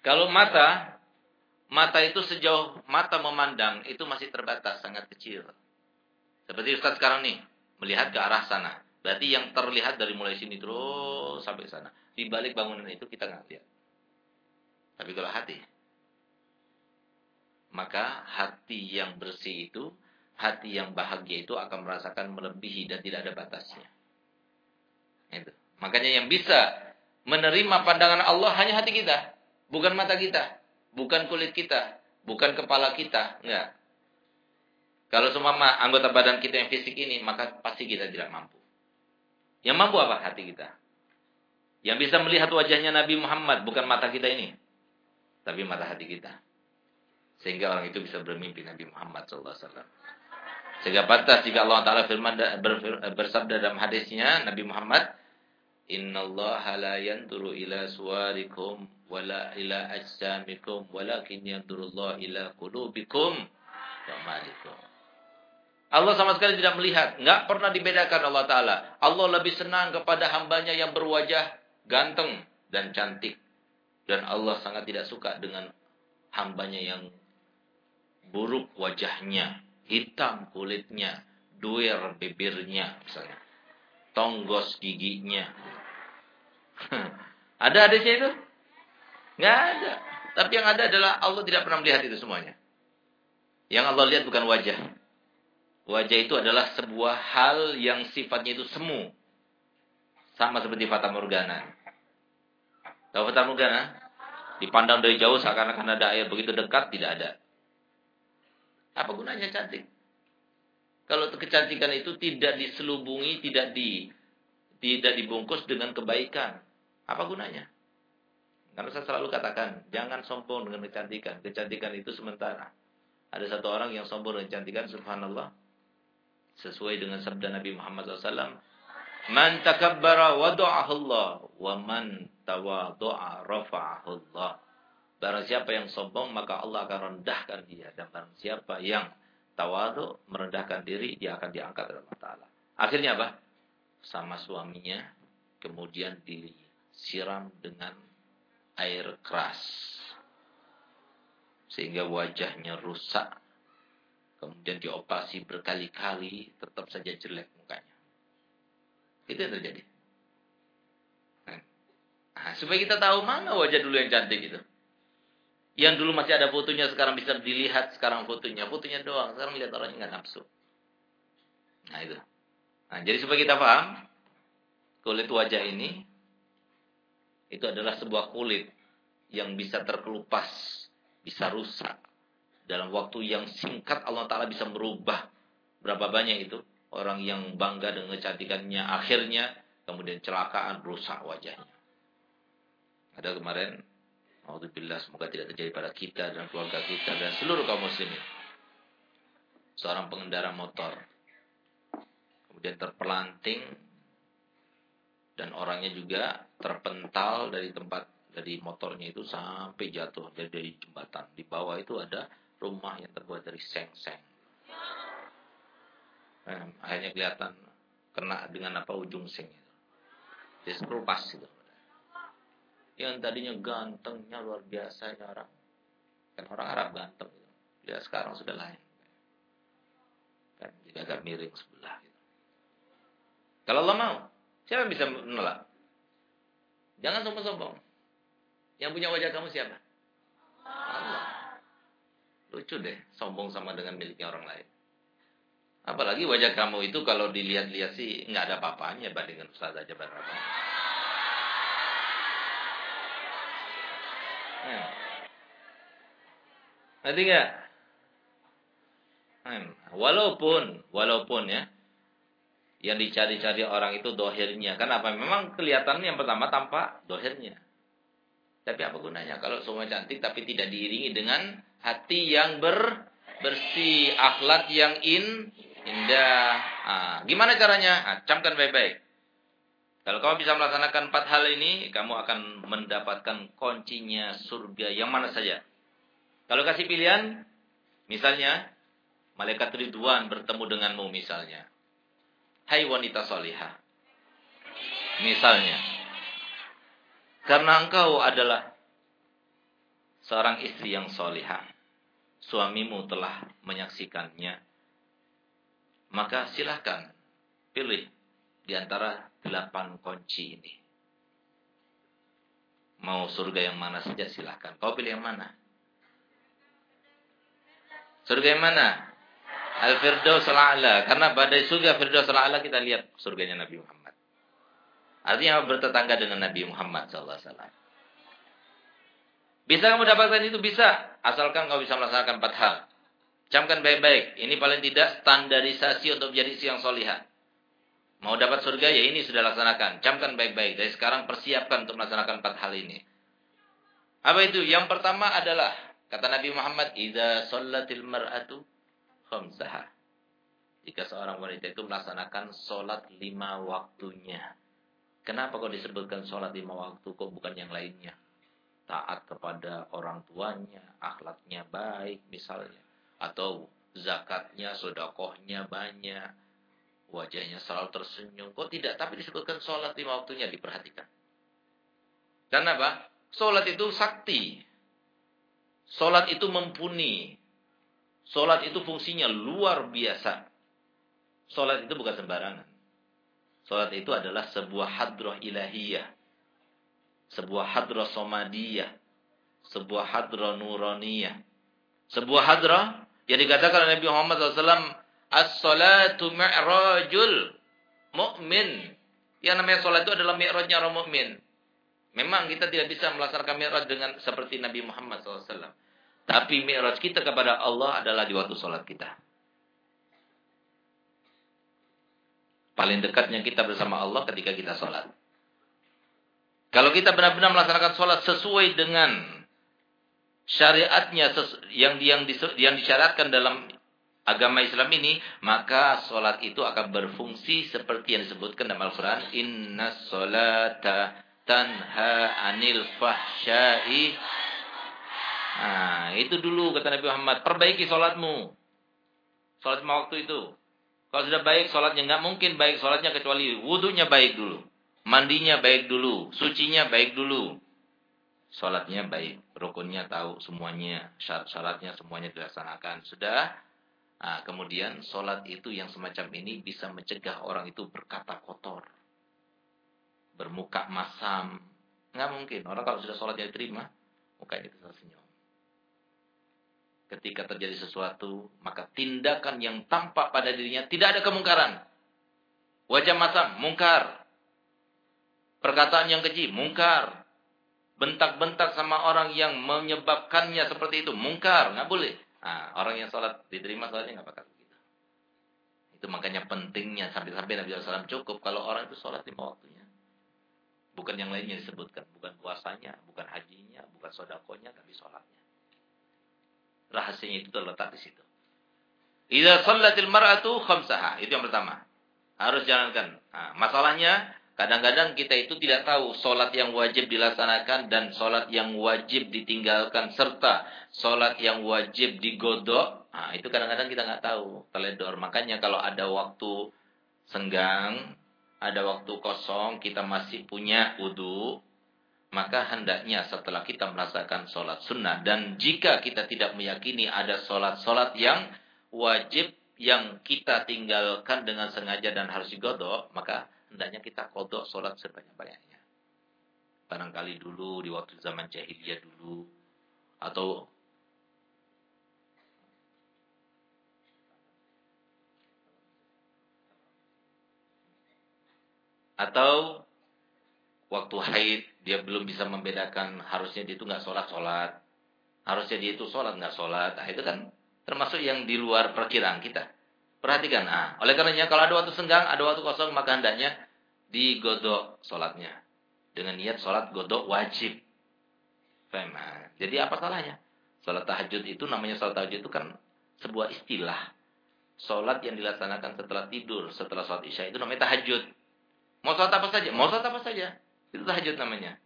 Speaker 1: Kalau mata, mata itu sejauh mata memandang itu masih terbatas, sangat kecil. Seperti Ustaz sekarang nih, melihat ke arah sana. Berarti yang terlihat dari mulai sini terus sampai sana. Di balik bangunan itu kita nggak lihat. Tapi kalau hati, maka hati yang bersih itu hati yang bahagia itu akan merasakan melebihi dan tidak ada batasnya. Itu. Makanya yang bisa menerima pandangan Allah hanya hati kita, bukan mata kita, bukan kulit kita, bukan kepala kita, enggak. Kalau semua anggota badan kita yang fisik ini, maka pasti kita tidak mampu. Yang mampu apa? Hati kita. Yang bisa melihat wajahnya Nabi Muhammad, bukan mata kita ini, tapi mata hati kita. Sehingga orang itu bisa bermimpi Nabi Muhammad SAW. Sehingga pantas jika Allah Taala firman bersabda dalam hadisnya Nabi Muhammad, Inna Allah la yanduru ila suwarikum wala ila ajsamikum walakin yanduru Allah ila qulubikum wa malikum. Allah sama sekali tidak melihat, enggak pernah dibedakan Allah taala. Allah lebih senang kepada hambanya yang berwajah ganteng dan cantik. Dan Allah sangat tidak suka dengan hambanya yang buruk wajahnya, hitam kulitnya, duer bibirnya misalnya. Tonggos giginya. ada hadisnya itu? Enggak ada. Tapi yang ada adalah Allah tidak pernah melihat itu semuanya. Yang Allah lihat bukan wajah. Wajah itu adalah sebuah hal yang sifatnya itu semu. Sama seperti Fata Morgana. Tahu Fata Morgana? Dipandang dari jauh seakan-akan ada air. Begitu dekat, tidak ada. Apa gunanya cantik? Kalau kecantikan itu tidak diselubungi, tidak di tidak dibungkus dengan kebaikan. Apa gunanya? Karena saya selalu katakan, jangan sombong dengan kecantikan. Kecantikan itu sementara. Ada satu orang yang sombong dengan kecantikan, subhanallah. Sesuai dengan sabda Nabi Muhammad SAW. Man takabbara wadu'ahullah. Wa man tawadu'a rafa'ahullah. Barang siapa yang sombong, maka Allah akan rendahkan dia. Dan barang siapa yang tawadu, merendahkan diri, dia akan diangkat oleh Allah Ta'ala. Akhirnya apa? Sama suaminya, kemudian di siram dengan air keras. Sehingga wajahnya rusak. Kemudian dioperasi berkali-kali, tetap saja jelek mukanya. Itu yang terjadi. Nah, supaya kita tahu mana wajah dulu yang cantik itu. Yang dulu masih ada fotonya, sekarang bisa dilihat sekarang fotonya. Fotonya doang, sekarang lihat orangnya nggak nafsu. Nah itu. Nah, jadi supaya kita paham, kulit wajah ini itu adalah sebuah kulit yang bisa terkelupas, bisa rusak. Dalam waktu yang singkat Allah Ta'ala bisa merubah. Berapa banyak itu orang yang bangga dengan kecantikannya. Akhirnya kemudian celakaan rusak wajahnya. Ada kemarin, Alhamdulillah semoga tidak terjadi pada kita dan keluarga kita dan seluruh kaum muslimin. Seorang pengendara motor. Kemudian terpelanting dan orangnya juga terpental dari tempat dari motornya itu sampai jatuh dari, dari jembatan. Di bawah itu ada rumah yang terbuat dari seng-seng. Akhirnya kelihatan kena dengan apa ujung seng itu. Jadi kerupas itu. Yang tadinya gantengnya luar biasa ya orang. Kan orang Arab ganteng. Gitu. Sekarang sudah lain. Kan jadi agak miring sebelah. Gitu. Kalau Allah mau, Siapa yang bisa menolak? Jangan sombong-sombong. Yang punya wajah kamu siapa? Allah. Lucu deh, sombong sama dengan miliknya orang lain. Apalagi wajah kamu itu kalau dilihat-lihat sih nggak ada apa-apanya bandingkan Ustaz aja berapa. Nanti nggak? Walaupun, walaupun ya, yang dicari-cari orang itu dohirnya. Kenapa? Memang kelihatannya yang pertama tampak dohirnya. Tapi apa gunanya kalau semua cantik tapi tidak diiringi dengan hati yang ber bersih, akhlak yang in indah. Ah, gimana caranya? Ah, camkan baik-baik. Kalau kamu bisa melaksanakan empat hal ini, kamu akan mendapatkan kuncinya surga yang mana saja. Kalau kasih pilihan, misalnya, malaikat Ridwan bertemu denganmu misalnya hai wanita solihah. Misalnya, karena engkau adalah seorang istri yang solihah, suamimu telah menyaksikannya, maka silahkan pilih di antara delapan kunci ini. Mau surga yang mana saja silahkan. Kau pilih yang mana? Surga yang mana? Al-Firdaus al-A'la. Karena badai surga Firdaus al-A'la kita lihat surganya Nabi Muhammad. Artinya bertetangga dengan Nabi Muhammad SAW. Bisa kamu dapatkan itu? Bisa. Asalkan kau bisa melaksanakan empat hal. Camkan baik-baik. Ini paling tidak standarisasi untuk menjadi isi yang solihah. Mau dapat surga ya ini sudah laksanakan. Camkan baik-baik. Dari sekarang persiapkan untuk melaksanakan empat hal ini. Apa itu? Yang pertama adalah kata Nabi Muhammad, "Idza shallatil mar'atu khamsaha." Jika seorang wanita itu melaksanakan sholat lima waktunya. Kenapa kok disebutkan sholat lima waktu kok bukan yang lainnya? Taat kepada orang tuanya, akhlaknya baik misalnya. Atau zakatnya, sodakohnya banyak Wajahnya selalu tersenyum. Kok tidak? Tapi disebutkan sholat lima waktunya diperhatikan. Karena apa? Sholat itu sakti. Sholat itu mumpuni. Sholat itu fungsinya luar biasa. Sholat itu bukan sembarangan. Sholat itu adalah sebuah hadroh ilahiyah. Sebuah hadroh somadiyah. Sebuah hadroh nuroniyah. Sebuah hadroh yang dikatakan oleh Nabi Muhammad SAW As-salatu mi'rajul mu'min. Yang namanya salat itu adalah mi'rajnya orang mukmin. Memang kita tidak bisa melaksanakan mi'raj dengan seperti Nabi Muhammad SAW. Tapi mi'raj kita kepada Allah adalah di waktu salat kita. Paling dekatnya kita bersama Allah ketika kita salat. Kalau kita benar-benar melaksanakan salat sesuai dengan syariatnya yang yang yang disyaratkan dalam agama Islam ini, maka solat itu akan berfungsi seperti yang disebutkan dalam Al-Quran. Inna solata tanha anil fahsyai. Nah, itu dulu kata Nabi Muhammad. Perbaiki solatmu. Solat waktu itu. Kalau sudah baik solatnya, nggak mungkin baik solatnya kecuali wudhunya baik dulu. Mandinya baik dulu. Sucinya baik dulu. Solatnya baik. Rukunnya tahu semuanya. Syarat-syaratnya semuanya dilaksanakan. Sudah Nah, kemudian sholat itu yang semacam ini bisa mencegah orang itu berkata kotor. Bermuka masam. Nggak mungkin. Orang kalau sudah sholat yang diterima, mukanya itu tersenyum. Ketika terjadi sesuatu, maka tindakan yang tampak pada dirinya tidak ada kemungkaran. Wajah masam, mungkar. Perkataan yang keji, mungkar. Bentak-bentak sama orang yang menyebabkannya seperti itu, mungkar. Nggak boleh. Nah, orang yang sholat diterima sholatnya nggak bakal begitu. Itu makanya pentingnya sampai-sampai Nabi SAW cukup kalau orang itu sholat lima waktunya. Bukan yang lainnya disebutkan, bukan puasanya, bukan hajinya, bukan sodakonya, tapi sholatnya. Rahasianya itu terletak di situ. Idza shallatil mar'atu khamsaha. Itu yang pertama. Harus jalankan. Nah, masalahnya Kadang-kadang kita itu tidak tahu solat yang wajib dilaksanakan dan solat yang wajib ditinggalkan serta solat yang wajib digodok. Nah, itu kadang-kadang kita nggak tahu, teledor. Makanya kalau ada waktu senggang, ada waktu kosong, kita masih punya wudhu, maka hendaknya setelah kita melaksanakan solat sunnah dan jika kita tidak meyakini ada solat-solat yang wajib yang kita tinggalkan dengan sengaja dan harus digodok, maka hendaknya kita kodok sholat sebanyak-banyaknya. Barangkali dulu di waktu zaman jahiliyah dulu atau atau waktu haid dia belum bisa membedakan harusnya dia itu nggak sholat sholat. Harusnya dia itu sholat nggak sholat. Nah, itu kan termasuk yang di luar perkiraan kita Perhatikan. Nah, oleh karenanya kalau ada waktu senggang, ada waktu kosong, maka hendaknya digodok sholatnya. Dengan niat sholat godok wajib. Faham? Nah, jadi apa salahnya? Sholat tahajud itu namanya sholat tahajud itu kan sebuah istilah. Sholat yang dilaksanakan setelah tidur, setelah sholat isya itu namanya tahajud. Mau sholat apa saja? Mau sholat apa saja? Itu tahajud namanya.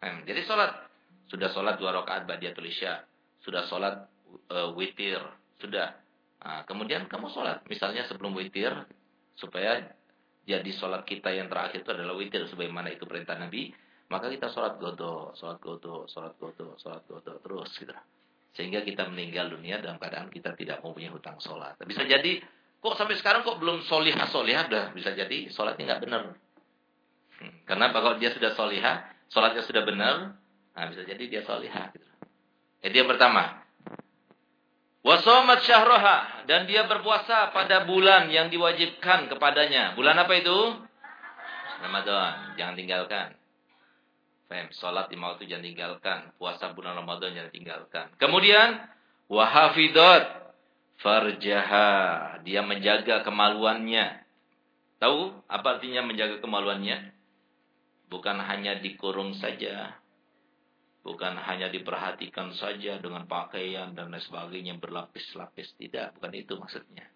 Speaker 1: Nah, jadi sholat. Sudah sholat dua rakaat badiatul isya. Sudah sholat uh, witir. Sudah Nah, kemudian kamu sholat. Misalnya sebelum witir, supaya jadi sholat kita yang terakhir itu adalah witir. Sebagaimana itu perintah Nabi. Maka kita sholat godo, sholat godo, sholat godo, sholat godo. Terus gitu. Sehingga kita meninggal dunia dalam keadaan kita tidak mempunyai hutang sholat. Bisa jadi, kok sampai sekarang kok belum solihah solihah dah. Bisa jadi sholatnya nggak benar. Hmm. Karena kalau dia sudah solihah, sholatnya sudah benar, nah bisa jadi dia solihah. Gitu. Jadi yang pertama, Wasomat syahroha dan dia berpuasa pada bulan yang diwajibkan kepadanya. Bulan apa itu? Ramadan. Jangan tinggalkan. Fem, Salat di waktu jangan tinggalkan. Puasa bulan Ramadan jangan tinggalkan. Kemudian wahafidot farjaha. Dia menjaga kemaluannya. Tahu apa artinya menjaga kemaluannya? Bukan hanya dikurung saja. Bukan hanya diperhatikan saja dengan pakaian dan lain sebagainya berlapis-lapis. Tidak, bukan itu maksudnya.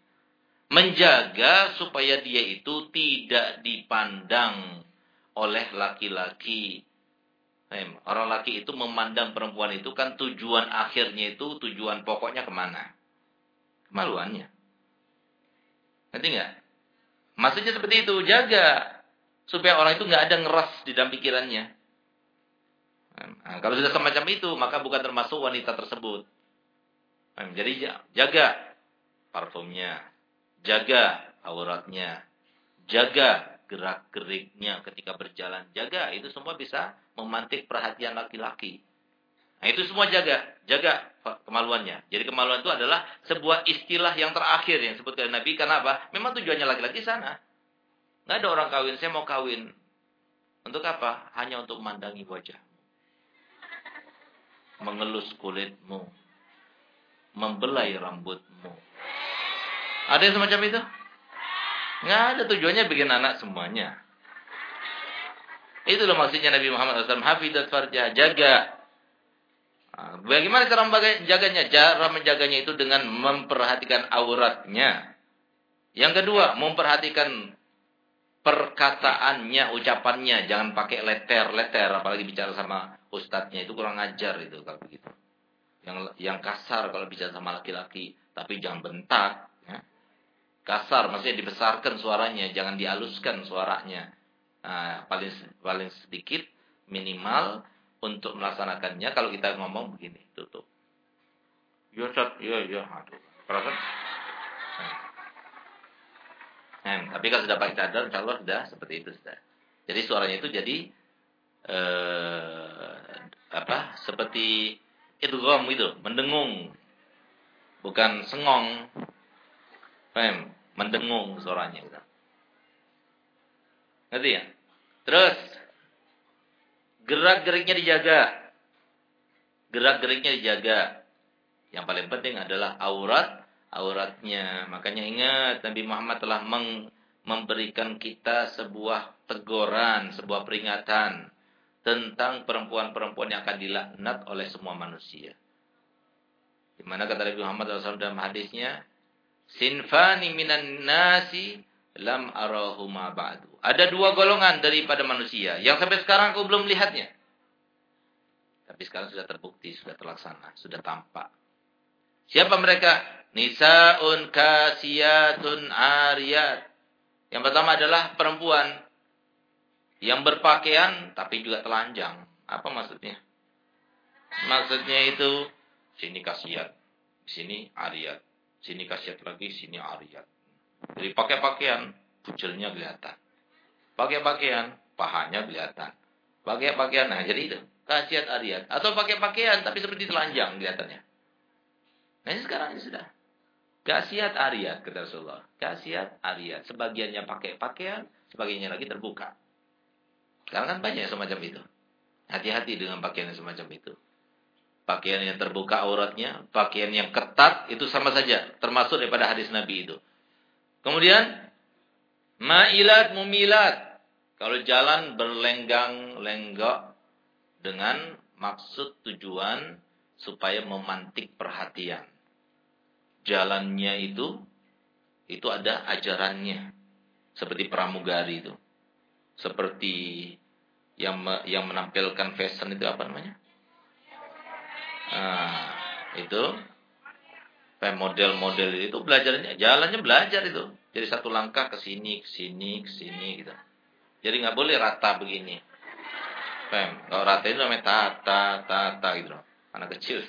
Speaker 1: Menjaga supaya dia itu tidak dipandang oleh laki-laki. Orang laki itu memandang perempuan itu kan tujuan akhirnya itu, tujuan pokoknya ke mana? Kemaluannya. Nanti enggak? Maksudnya seperti itu, jaga. Supaya orang itu enggak ada ngeras di dalam pikirannya. Nah, kalau sudah semacam itu, maka bukan termasuk wanita tersebut. Nah, jadi jaga parfumnya, jaga auratnya, jaga gerak-geriknya ketika berjalan, jaga itu semua bisa memantik perhatian laki-laki. Nah, itu semua jaga, jaga kemaluannya. Jadi kemaluan itu adalah sebuah istilah yang terakhir yang disebutkan Nabi. Karena apa? Memang tujuannya laki-laki sana. Nggak ada orang kawin, saya mau kawin. Untuk apa? Hanya untuk memandangi wajah mengelus kulitmu, membelai rambutmu. Ada yang semacam itu? Nggak ada tujuannya bikin anak semuanya. Itulah maksudnya Nabi Muhammad SAW. Hafidat farjah, jaga. Nah, bagaimana cara menjaganya? Cara menjaganya itu dengan memperhatikan auratnya. Yang kedua, memperhatikan perkataannya, ucapannya. Jangan pakai letter-letter, apalagi bicara sama ustadznya itu kurang ajar itu kalau begitu. Yang yang kasar kalau bicara sama laki-laki, tapi jangan bentak. Ya. Kasar, maksudnya dibesarkan suaranya, jangan dialuskan suaranya. Nah, paling paling sedikit minimal untuk melaksanakannya kalau kita ngomong begini, tutup. Ya, ya, ya, aduh. Perasaan? Nah, tapi kalau sudah pakai cadar, insya sudah seperti itu sudah. Jadi suaranya itu jadi eh, apa seperti idgham itu, mendengung. Bukan sengong. Paham? Mendengung suaranya gitu. Ngerti ya? Terus gerak-geriknya dijaga. Gerak-geriknya dijaga. Yang paling penting adalah aurat auratnya. Makanya ingat Nabi Muhammad telah meng memberikan kita sebuah teguran, sebuah peringatan tentang perempuan-perempuan yang akan dilaknat oleh semua manusia. Di mana kata Nabi Muhammad SAW dalam hadisnya, Sinfani minan nasi lam arahuma ba'du. Ada dua golongan daripada manusia yang sampai sekarang aku belum melihatnya. Tapi sekarang sudah terbukti, sudah terlaksana, sudah tampak. Siapa mereka? Nisaun kasiyatun ariyat. Yang pertama adalah perempuan yang berpakaian tapi juga telanjang. Apa maksudnya? Maksudnya itu sini kasiat, sini ariat, sini kasiat lagi, sini ariat. Jadi pakai pakaian, puculnya kelihatan. Pakai pakaian, pahanya kelihatan. Pakai pakaian, nah jadi itu kasiat ariat. Atau pakai pakaian tapi seperti telanjang kelihatannya. Nah sekarang ini sudah. Kasiat ariat kata Rasulullah. Kasiat ariat. Sebagiannya pakai pakaian, sebagiannya lagi terbuka. Sekarang kan banyak semacam itu. Hati-hati dengan pakaian yang semacam itu. Pakaian yang terbuka auratnya, pakaian yang ketat, itu sama saja. Termasuk daripada hadis Nabi itu. Kemudian, ma'ilat mumilat. Kalau jalan berlenggang-lenggok dengan maksud tujuan supaya memantik perhatian. Jalannya itu, itu ada ajarannya. Seperti pramugari itu seperti yang yang menampilkan fashion itu apa namanya? Nah, itu model-model itu belajarnya jalannya belajar itu. Jadi satu langkah ke sini, ke sini, ke sini gitu. Jadi nggak boleh rata begini. Pem, kalau rata itu namanya tata, tata gitu. Anak kecil.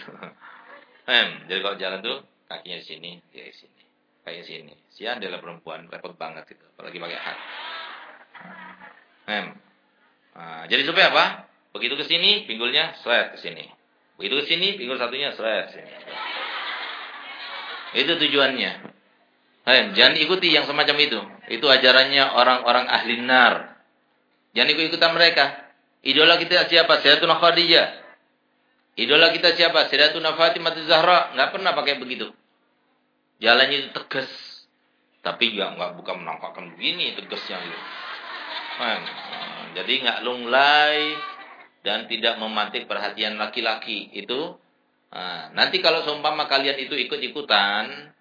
Speaker 1: Pem, jadi kalau jalan tuh kakinya di sini, dia di sini. Kayak sini. Sian adalah perempuan, repot banget itu. Apalagi pakai hat. Mem. Nah, jadi supaya apa? Begitu ke sini, pinggulnya seret ke sini. Begitu ke sini, pinggul satunya seret sini. Itu tujuannya. Eh, jangan ikuti yang semacam itu. Itu ajarannya orang-orang ahli nar. Jangan ikut-ikutan mereka. Idola kita siapa? Sayyidatuna Khadijah. Idola kita siapa? Sayyidatuna Fatimah Zahra. Enggak pernah pakai begitu. Jalannya itu tegas. Tapi juga enggak bukan menampakkan begini tegasnya gitu. Jadi enggak lunglai dan tidak memantik perhatian laki-laki. Itu nah, nanti kalau seumpama kalian itu ikut-ikutan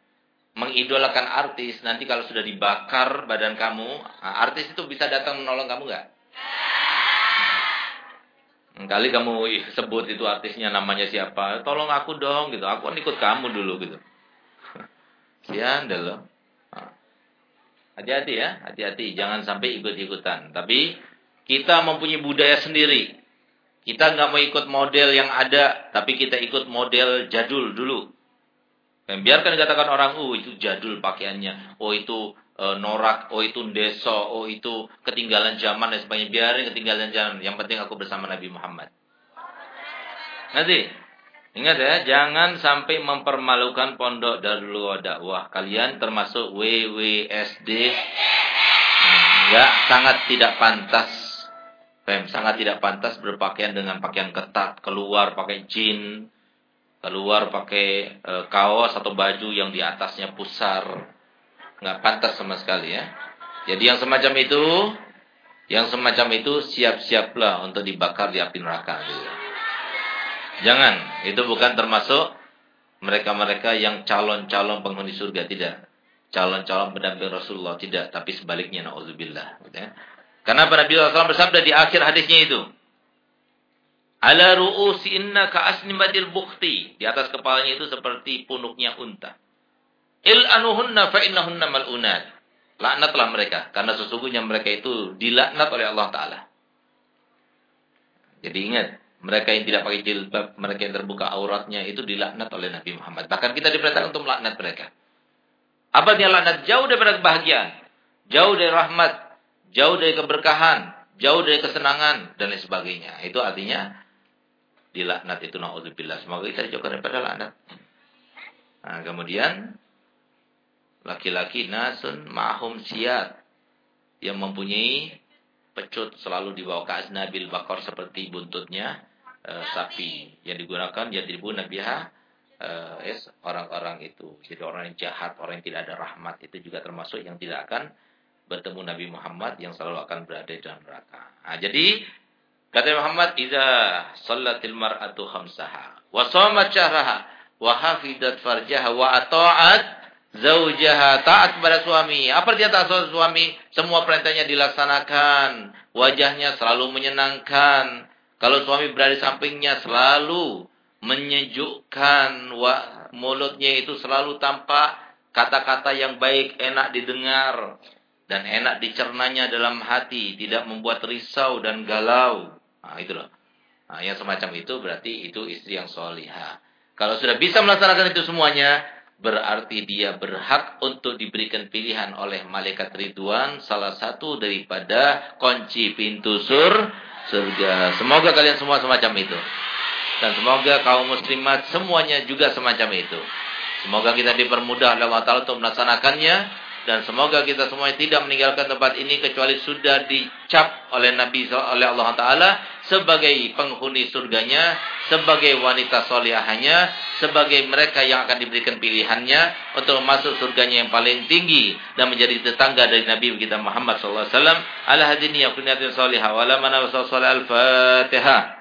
Speaker 1: mengidolakan artis, nanti kalau sudah dibakar badan kamu, nah, artis itu bisa datang menolong kamu enggak? Kali kamu sebut itu artisnya namanya siapa, tolong aku dong gitu. Aku kan ikut kamu dulu gitu. Sian dulu. Hati-hati ya, hati-hati. Jangan sampai ikut-ikutan. Tapi kita mempunyai budaya sendiri. Kita nggak mau ikut model yang ada, tapi kita ikut model jadul dulu. Dan biarkan dikatakan orang, oh itu jadul pakaiannya, oh itu e, norak, oh itu deso, oh itu ketinggalan zaman dan sebagainya. Biarin ketinggalan zaman. Yang penting aku bersama Nabi Muhammad. Nanti ingat ya, jangan sampai mempermalukan pondok Darul Dakwah. Kalian termasuk WWSD. Enggak, sangat tidak pantas. Fem, sangat tidak pantas berpakaian dengan pakaian ketat, keluar pakai jin, keluar pakai e, kaos atau baju yang di atasnya pusar nggak pantas sama sekali ya. Jadi yang semacam itu, yang semacam itu siap-siaplah untuk dibakar di api neraka. Gitu. Jangan, itu bukan termasuk mereka-mereka yang calon-calon penghuni surga tidak. Calon-calon pendamping Rasulullah tidak, tapi sebaliknya naudzubillah. Gitu ya. Karena Nabi SAW bersabda di akhir hadisnya itu, Ala ru'usi inna ka'asnimatil bukti. Di atas kepalanya itu seperti punuknya unta. Il'anuhunna fa'innahunna mal'unat. Laknatlah mereka. Karena sesungguhnya mereka itu dilaknat oleh Allah Ta'ala. Jadi ingat. Mereka yang tidak pakai jilbab, mereka yang terbuka auratnya itu dilaknat oleh Nabi Muhammad. Bahkan kita diperintahkan untuk melaknat mereka. Apa dia laknat? Jauh daripada kebahagiaan. Jauh dari rahmat. Jauh dari keberkahan. Jauh dari kesenangan. Dan lain sebagainya. Itu artinya dilaknat itu na'udzubillah. Semoga kita dijauhkan daripada laknat. Nah, kemudian laki-laki nasun ma'hum siat. Yang mempunyai pecut selalu dibawa ke aznabil bakor seperti buntutnya e, sapi. Yang digunakan jadi dibu nabiha e, es orang-orang itu. Jadi orang yang jahat orang yang tidak ada rahmat itu juga termasuk yang tidak akan bertemu Nabi Muhammad yang selalu akan berada di dalam neraka. Nah, jadi kata Muhammad idza sallatil mar'atu khamsaha wa shamat syahraha wa hafidat farjaha wa ata'at zaujaha taat kepada suami. Apa dia taat suami? Semua perintahnya dilaksanakan. Wajahnya selalu menyenangkan. Kalau suami berada di sampingnya selalu menyejukkan. Mulutnya itu selalu tampak kata-kata yang baik, enak didengar. Dan enak dicernanya dalam hati. Tidak membuat risau dan galau. Nah, itulah. Nah, yang semacam itu berarti itu istri yang solihah. Kalau sudah bisa melaksanakan itu semuanya, berarti dia berhak untuk diberikan pilihan oleh malaikat Ridwan salah satu daripada kunci pintu sur surga. Semoga kalian semua semacam itu. Dan semoga kaum muslimat semuanya juga semacam itu. Semoga kita dipermudah oleh Allah Ta'ala untuk melaksanakannya. Dan semoga kita semua tidak meninggalkan tempat ini kecuali sudah dicap oleh Nabi oleh Allah Taala sebagai penghuni surganya, sebagai wanita solihahnya, sebagai mereka yang akan diberikan pilihannya untuk masuk surganya yang paling tinggi dan menjadi tetangga dari Nabi kita Muhammad SAW. Ala hadini ya kunyatin solihah wa la mana al-Fatihah.